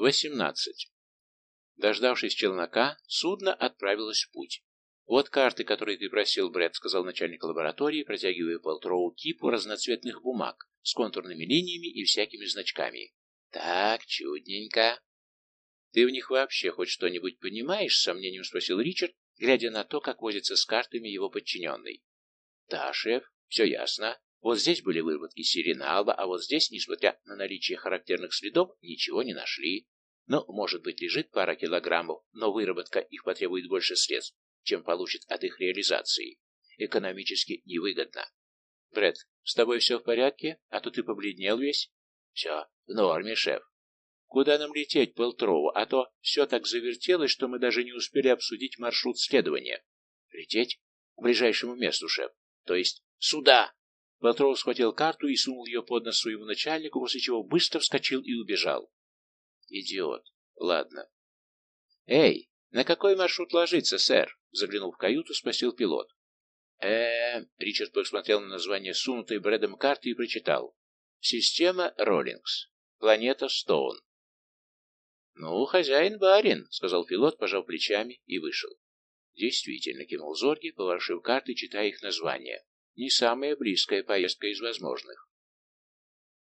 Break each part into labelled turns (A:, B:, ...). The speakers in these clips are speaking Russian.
A: 18. Дождавшись челнока, судно отправилось в путь. «Вот карты, которые ты просил, Брэд», — сказал начальник лаборатории, протягивая Полтроу кипу разноцветных бумаг с контурными линиями и всякими значками. «Так, чудненько». «Ты в них вообще хоть что-нибудь понимаешь?» — с сомнением спросил Ричард, глядя на то, как возится с картами его подчиненный. «Да, шеф, все ясно. Вот здесь были выработки сиренала, а вот здесь, несмотря на наличие характерных следов, ничего не нашли. Ну, может быть, лежит пара килограммов, но выработка их потребует больше средств, чем получит от их реализации. Экономически невыгодно. Брэд, с тобой все в порядке? А то ты побледнел весь. Все, в норме, шеф. Куда нам лететь, Пелтроу, а то все так завертелось, что мы даже не успели обсудить маршрут следования. Лететь? К ближайшему месту, шеф. То есть сюда. Пелтроу схватил карту и сунул ее под нос своему начальнику, после чего быстро вскочил и убежал. Идиот. Ладно. Эй, на какой маршрут ложиться, сэр? Заглянув в каюту, спросил пилот. э Ричард посмотрел на название сунутой Брэдом карты и прочитал. Система Роллингс. Планета Стоун. «Ну, хозяин-барин», — сказал пилот, пожав плечами, и вышел. Действительно, кинул Зорги, поворошив карты, читая их название. Не самая близкая поездка из возможных.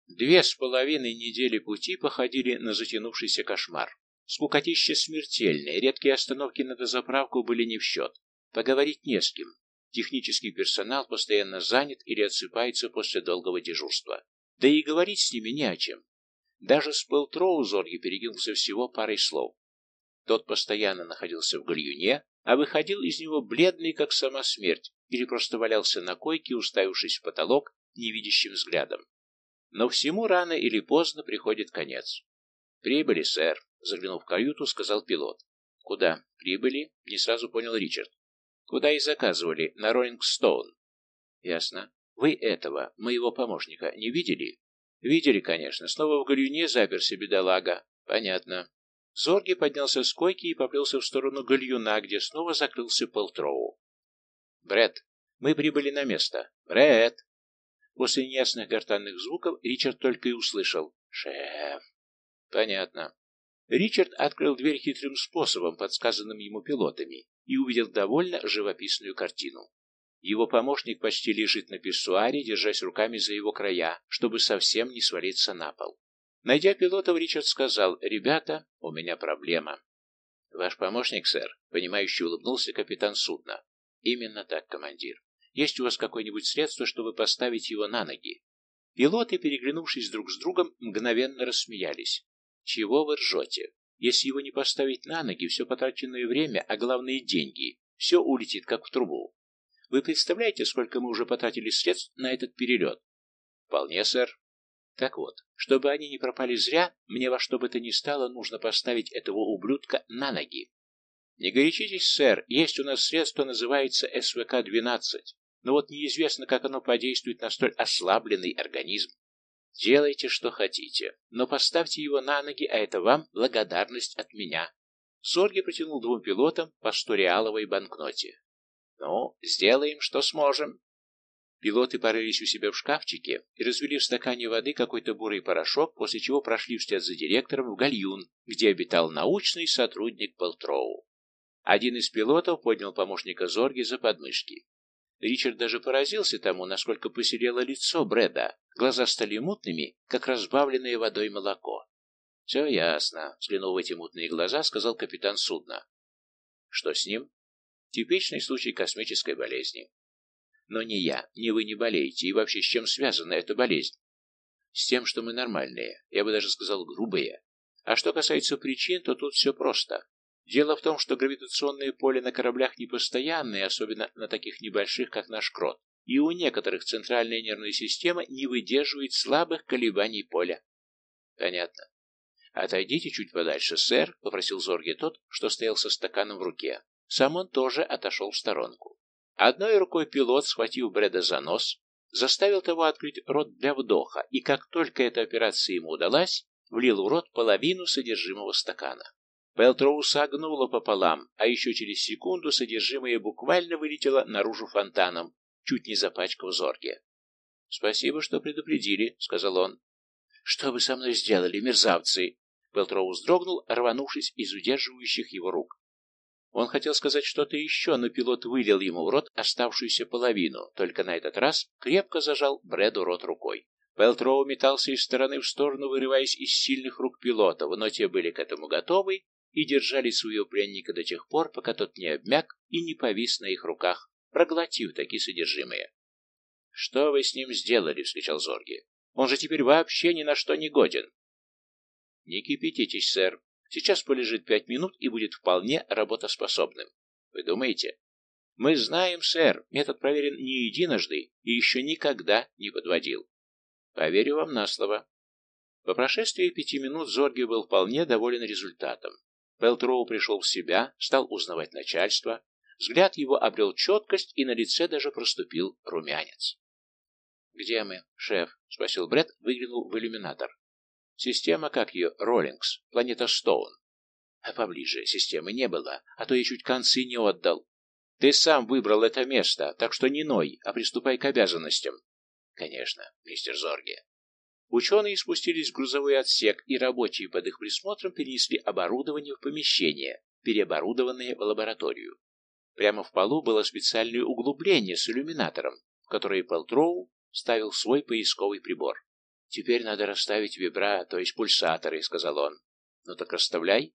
A: Две с половиной недели пути походили на затянувшийся кошмар. Скукотища смертельные, редкие остановки на дозаправку были не в счет. Поговорить не с кем. Технический персонал постоянно занят или отсыпается после долгого дежурства. Да и говорить с ними не о чем. Даже с Пелтроу Зорги перекинулся всего парой слов. Тот постоянно находился в гальюне, а выходил из него бледный, как сама смерть, или просто валялся на койке, уставившись в потолок невидящим взглядом. Но всему рано или поздно приходит конец. «Прибыли, сэр», — заглянув в каюту, сказал пилот. «Куда? Прибыли?» — не сразу понял Ричард. «Куда и заказывали? На Роллингстоун». «Ясно. Вы этого, моего помощника, не видели?» «Видели, конечно. Снова в гальюне заперся бедолага. Понятно». Зорги поднялся с койки и поплелся в сторону гальюна, где снова закрылся Полтроу. «Бред, мы прибыли на место. Бред!» После неясных гортанных звуков Ричард только и услышал «Шеф». Понятно. Ричард открыл дверь хитрым способом, подсказанным ему пилотами, и увидел довольно живописную картину. Его помощник почти лежит на писсуаре, держась руками за его края, чтобы совсем не свалиться на пол. Найдя пилотов, Ричард сказал, «Ребята, у меня проблема». «Ваш помощник, сэр», — понимающе улыбнулся капитан судна. «Именно так, командир. Есть у вас какое-нибудь средство, чтобы поставить его на ноги?» Пилоты, переглянувшись друг с другом, мгновенно рассмеялись. «Чего вы ржете? Если его не поставить на ноги, все потраченное время, а главное деньги, все улетит, как в трубу. Вы представляете, сколько мы уже потратили средств на этот перелет?» «Вполне, сэр». «Так вот, чтобы они не пропали зря, мне во что бы то ни стало нужно поставить этого ублюдка на ноги». «Не горячитесь, сэр, есть у нас средство, называется СВК-12 но вот неизвестно, как оно подействует на столь ослабленный организм. Делайте, что хотите, но поставьте его на ноги, а это вам благодарность от меня. Зорги протянул двум пилотам по сториаловой банкноте. Ну, сделаем, что сможем. Пилоты порылись у себя в шкафчике и развели в стакане воды какой-то бурый порошок, после чего прошли вслед за директором в гальюн, где обитал научный сотрудник Полтроу. Один из пилотов поднял помощника Зорги за подмышки. Ричард даже поразился тому, насколько посерело лицо Брэда. Глаза стали мутными, как разбавленное водой молоко. «Все ясно», — взглянув в эти мутные глаза, сказал капитан судна. «Что с ним?» «Типичный случай космической болезни». «Но ни я, ни вы не болеете, и вообще с чем связана эта болезнь?» «С тем, что мы нормальные, я бы даже сказал грубые. А что касается причин, то тут все просто. Дело в том, что гравитационное поле на кораблях непостоянное, особенно на таких небольших, как наш крот, и у некоторых центральная нервная система не выдерживает слабых колебаний поля. Понятно. Отойдите чуть подальше, сэр, попросил Зорги тот, что стоял со стаканом в руке. Сам он тоже отошел в сторонку. Одной рукой пилот, схватив Брэда за нос, заставил того открыть рот для вдоха, и как только эта операция ему удалась, влил в рот половину содержимого стакана. Белтроу согнуло пополам, а еще через секунду содержимое буквально вылетело наружу фонтаном, чуть не запачкав зорги. «Спасибо, что предупредили», — сказал он. «Что вы со мной сделали, мерзавцы?» Пелтроу вздрогнул, рванувшись из удерживающих его рук. Он хотел сказать что-то еще, но пилот вылил ему в рот оставшуюся половину, только на этот раз крепко зажал Брэду рот рукой. Пелтроу метался из стороны в сторону, вырываясь из сильных рук пилота, но те были к этому готовы и держали своего пленника до тех пор, пока тот не обмяк и не повис на их руках, проглотив такие содержимые. «Что вы с ним сделали?» — вскричал Зорги. «Он же теперь вообще ни на что не годен». «Не кипятитесь, сэр. Сейчас полежит пять минут и будет вполне работоспособным. Вы думаете?» «Мы знаем, сэр. Метод проверен не единожды и еще никогда не подводил. Поверю вам на слово». По прошествии пяти минут Зорги был вполне доволен результатом. Пелтроу пришел в себя, стал узнавать начальство, Взгляд его обрел четкость, и на лице даже проступил румянец. «Где мы, шеф?» — спросил Бред, выглянул в иллюминатор. «Система, как ее, Роллингс, планета Стоун. А поближе системы не было, а то я чуть концы не отдал. Ты сам выбрал это место, так что не ной, а приступай к обязанностям». «Конечно, мистер Зорге». Ученые спустились в грузовой отсек, и рабочие под их присмотром перенесли оборудование в помещение, переоборудованное в лабораторию. Прямо в полу было специальное углубление с иллюминатором, в которое Пелтроу ставил свой поисковый прибор. «Теперь надо расставить вибра, то есть пульсаторы», — сказал он. «Ну так расставляй.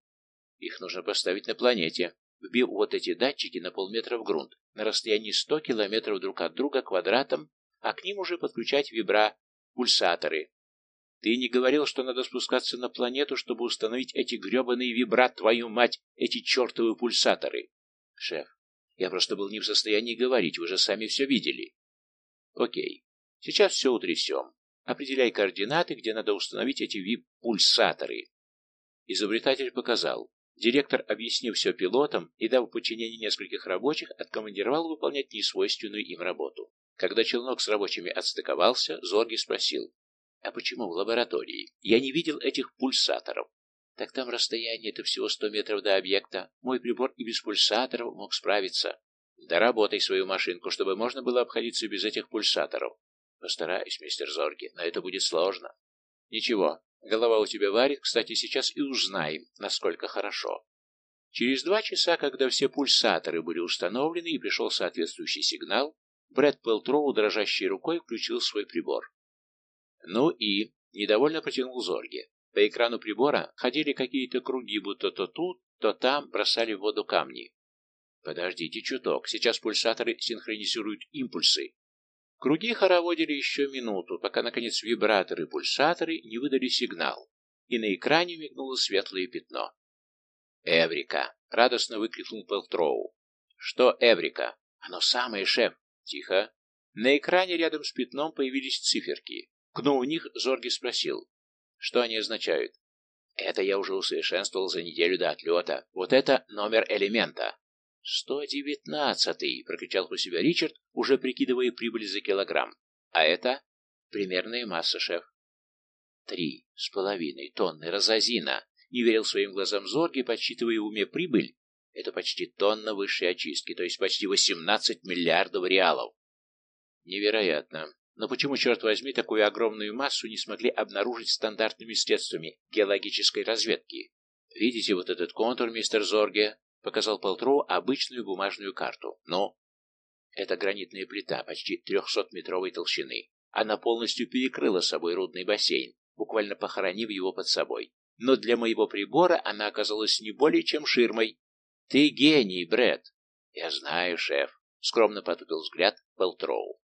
A: Их нужно поставить на планете, вбив вот эти датчики на полметра в грунт, на расстоянии 100 километров друг от друга квадратом, а к ним уже подключать вибра, пульсаторы. Ты не говорил, что надо спускаться на планету, чтобы установить эти гребаные вибра, твою мать, эти чертовы пульсаторы? Шеф, я просто был не в состоянии говорить, вы же сами все видели. Окей. Сейчас все утрясем. Определяй координаты, где надо установить эти вип-пульсаторы. Изобретатель показал. Директор, объяснив все пилотам и дав подчинение нескольких рабочих, откомандировал выполнять несвойственную им работу. Когда челнок с рабочими отстыковался, Зорги спросил, «А почему в лаборатории? Я не видел этих пульсаторов». Так там расстояние это всего сто метров до объекта. Мой прибор и без пульсаторов мог справиться. Доработай свою машинку, чтобы можно было обходиться без этих пульсаторов. Постараюсь, мистер Зорги, но это будет сложно. Ничего, голова у тебя варит, кстати, сейчас и узнаем, насколько хорошо. Через два часа, когда все пульсаторы были установлены и пришел соответствующий сигнал, Брэд Пелтроу дрожащей рукой включил свой прибор. Ну и, недовольно протянул Зорги. По экрану прибора ходили какие-то круги, будто то тут, то там бросали в воду камни. Подождите чуток, сейчас пульсаторы синхронизируют импульсы. Круги хороводили еще минуту, пока, наконец, вибраторы пульсаторы не выдали сигнал, и на экране мигнуло светлое пятно. «Эврика!» — радостно выкрикнул Пелтроу. «Что Эврика?» «Оно самое, шеф!» «Тихо!» На экране рядом с пятном появились циферки. Кнув них, Зорги спросил. Что они означают? Это я уже усовершенствовал за неделю до отлета. Вот это номер элемента. «Сто девятнадцатый!» — прокричал про себя Ричард, уже прикидывая прибыль за килограмм. «А это?» «Примерная масса, шеф». «Три с половиной тонны розазина!» — не верил своим глазам Зорги, подсчитывая в уме прибыль. «Это почти тонна высшей очистки, то есть почти восемнадцать миллиардов реалов». «Невероятно. Но почему, черт возьми, такую огромную массу не смогли обнаружить стандартными средствами геологической разведки? Видите вот этот контур, мистер Зорге? Показал Полтроу обычную бумажную карту. Ну, это гранитная плита почти 300-метровой толщины. Она полностью перекрыла собой рудный бассейн, буквально похоронив его под собой. Но для моего прибора она оказалась не более чем ширмой. Ты гений, Бред. Я знаю, шеф. Скромно потупил взгляд Полтроу.